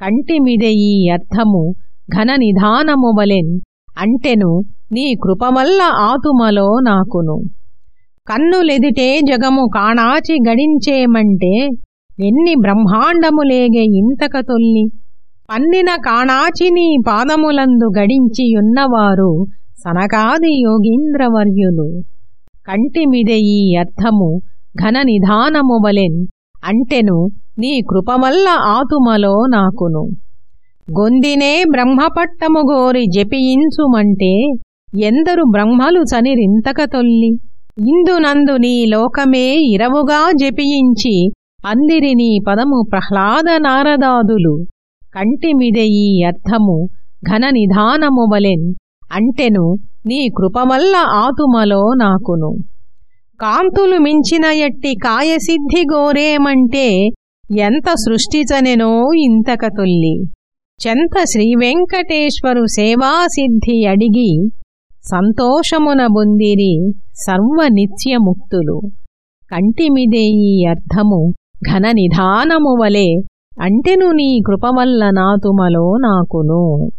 కంటిమిదె ఈ అర్థము ఘన నిధానము వలెన్ అంటెను నీ కృపమల్ల ఆతుమలో నాకును. కన్నులెదిటే జగము కాణాచి గడించేమంటే ఎన్ని బ్రహ్మాండములేగే ఇంతక తొల్లి. పన్నిన కాణాచి నీ పాదములందు గడించియున్నవారు సనకాది యోగీంద్రవర్యులు. కంటిమిదె ఈ అర్థము ఘన నిధానము వలెన్ అంటెను నీ కృపవల్ల ఆతుమలో నాకును. గొందినే బ్రహ్మపట్టము గోరి జపించుమంటే ఎందరు బ్రహ్మలు చనిరింతక తొల్లి. ఇందునందు నీ లోకమే ఇరవుగా జపించి అందిరి నీ పదము ప్రహ్లాద నారదాదులు. కంటిమిదె ఈ అర్థము ఘన నిధానమువలెన్ అంటెను నీ కృపవల్ల ఆతుమలో నాకును. కాంతులు మించిన ఎట్టి కాయసిద్ధి గోరేమంటే ఎంత సృష్టిచనెనో ఇంతక తొల్లి. చెంత శ్రీవెంకటేశ్వరు సేవాసిద్ధి అడిగి సంతోషమున బొందిరి సర్వనిత్యముక్తులు. కంటిమిదే ఈ అర్థము ఘన నిధానము వలె అంటెను నీ కృపవల్ల నాతుమలో నాకును.